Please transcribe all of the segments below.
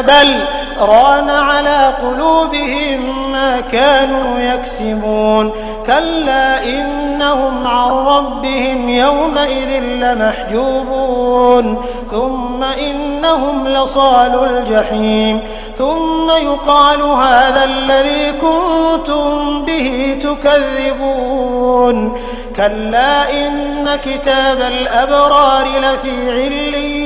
بل ران على قلوبهم ما كانوا يكسبون. كلا إنهم عن ربهم يومئذ لمحجوبون. ثم إنهم لصال الجحيم. ثم يقال هذا الذي كنتم به تكذبون. كلا إن كتاب الأبرار لفي علين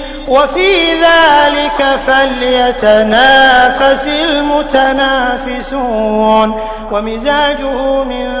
وفي ذلك فليتنافس المتنافسون. ومزاجه من